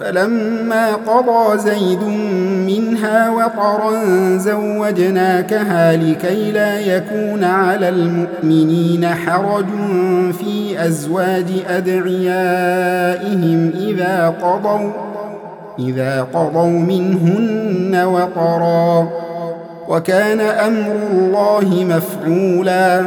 فلما قضى زيد منها وطرا زوجناكها لكي لا يكون على المؤمنين حرج في أزواج أدعيائهم إذا قضوا إذا قضوا منهن وطرا. وكان أمر الله مفعولا.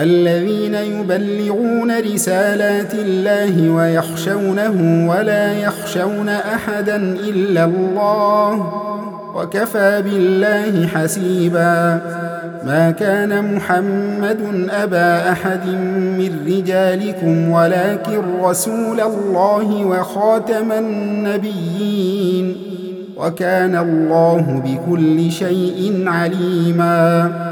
الذين يبلغون رسالات الله ويخشونه ولا يخشون أحدا إلا الله وكفى بالله حسيبا. ما كان محمد أبا أحد من رجالكم ولكن رسول الله وخاتم النبيين. وكان الله بكل شيء بكل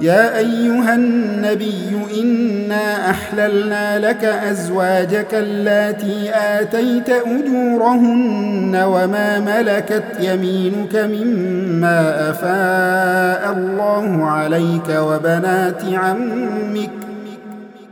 يا أيها النبي إنا أحللنا لك أزواجك اللاتي آتيت أجورهن وما ملكت يمينك مما أفاء الله عليك وبنات عمك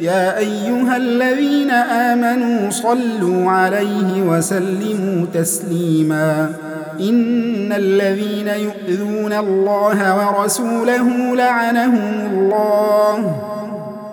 يا أيها الذين آمنوا صلوا عليه وسلموا تسليما. إن الذين يؤذون الله ورسوله لعنهم الله.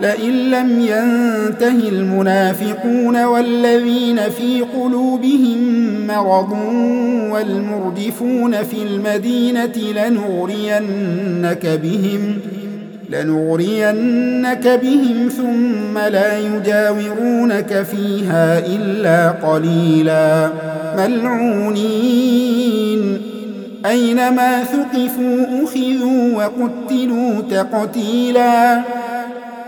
لئن لم ينته المنافقون والذين في قلوبهم مرض والمردفون في المدينة لنغرينك بهم لنغرينك بهم ثم لا يجاورونك فيها إلا قليلا. ملعونين. أينما ثقفوا أخذوا وقتلوا تقتيلا.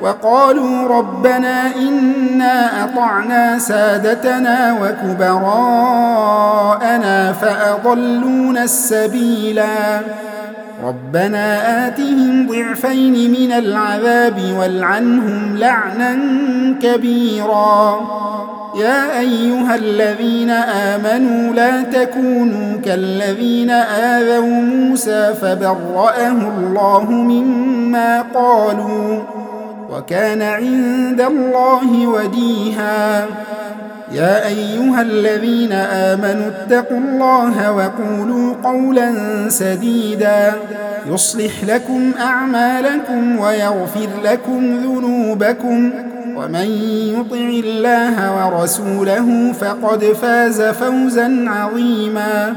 وقالوا ربنا إنا أطعنا سادتنا وكبراءنا فأضلون السبيلا. ربنا آتهم ضعفين من العذاب والعنهم لعنا كبيرا. يا أيها الذين آمنوا لا تكونوا كالذين آذوا موسى فبرأه الله مما قالوا. وكان عند الله وديها. يا أيها الذين آمنوا اتقوا الله وقولوا قولا سديدا. يصلح لكم أعمالكم ويغفر لكم ذنوبكم. ومن يطع الله ورسوله فقد فاز فوزا عظيما.